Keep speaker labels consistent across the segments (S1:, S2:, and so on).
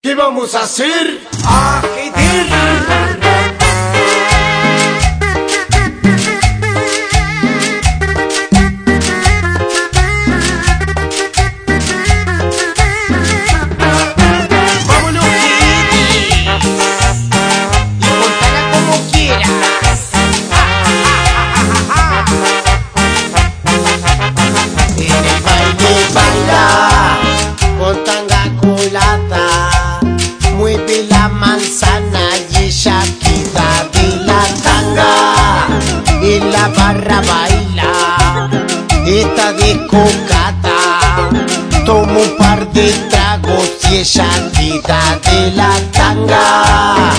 S1: ¿Qué vamos a hacer? ¡Ajeter!
S2: Manzana y queda de la tanga. En la barra baila esta descocada. Toma un par de tragos y ella queda de la tanga.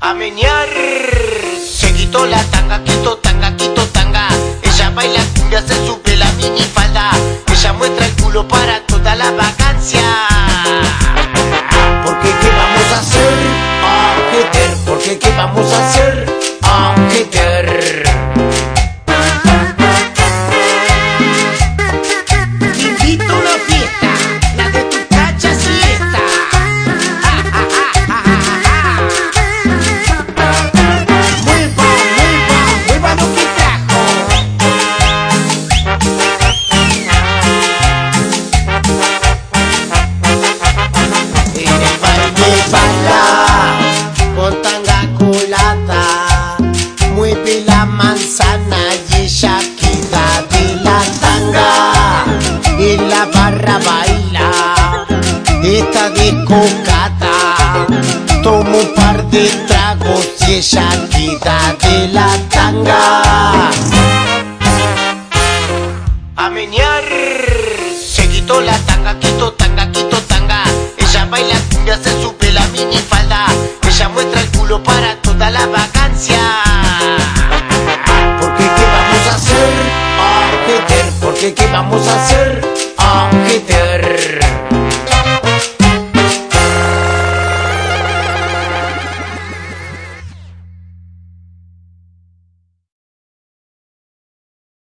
S2: A menear. Se quitó la tanga, quitó tanga, quitó tanga. Ella baila cumbia, se sube la minifalda. Ella muestra el culo para toda la vacancia.
S1: Vamos a hacer? A
S2: una fiesta, descocada. Toma un par de tragos y ella queda de la tanga. A menear. Se quitó la tanga, quitó tanga, quitó tanga. Ella baila cumbia, se sube la minifalda. Ella muestra el culo para toda la vacancia.
S1: Porque ¿qué vamos a hacer? Ajeter. Porque ¿qué vamos a hacer? Ajeter.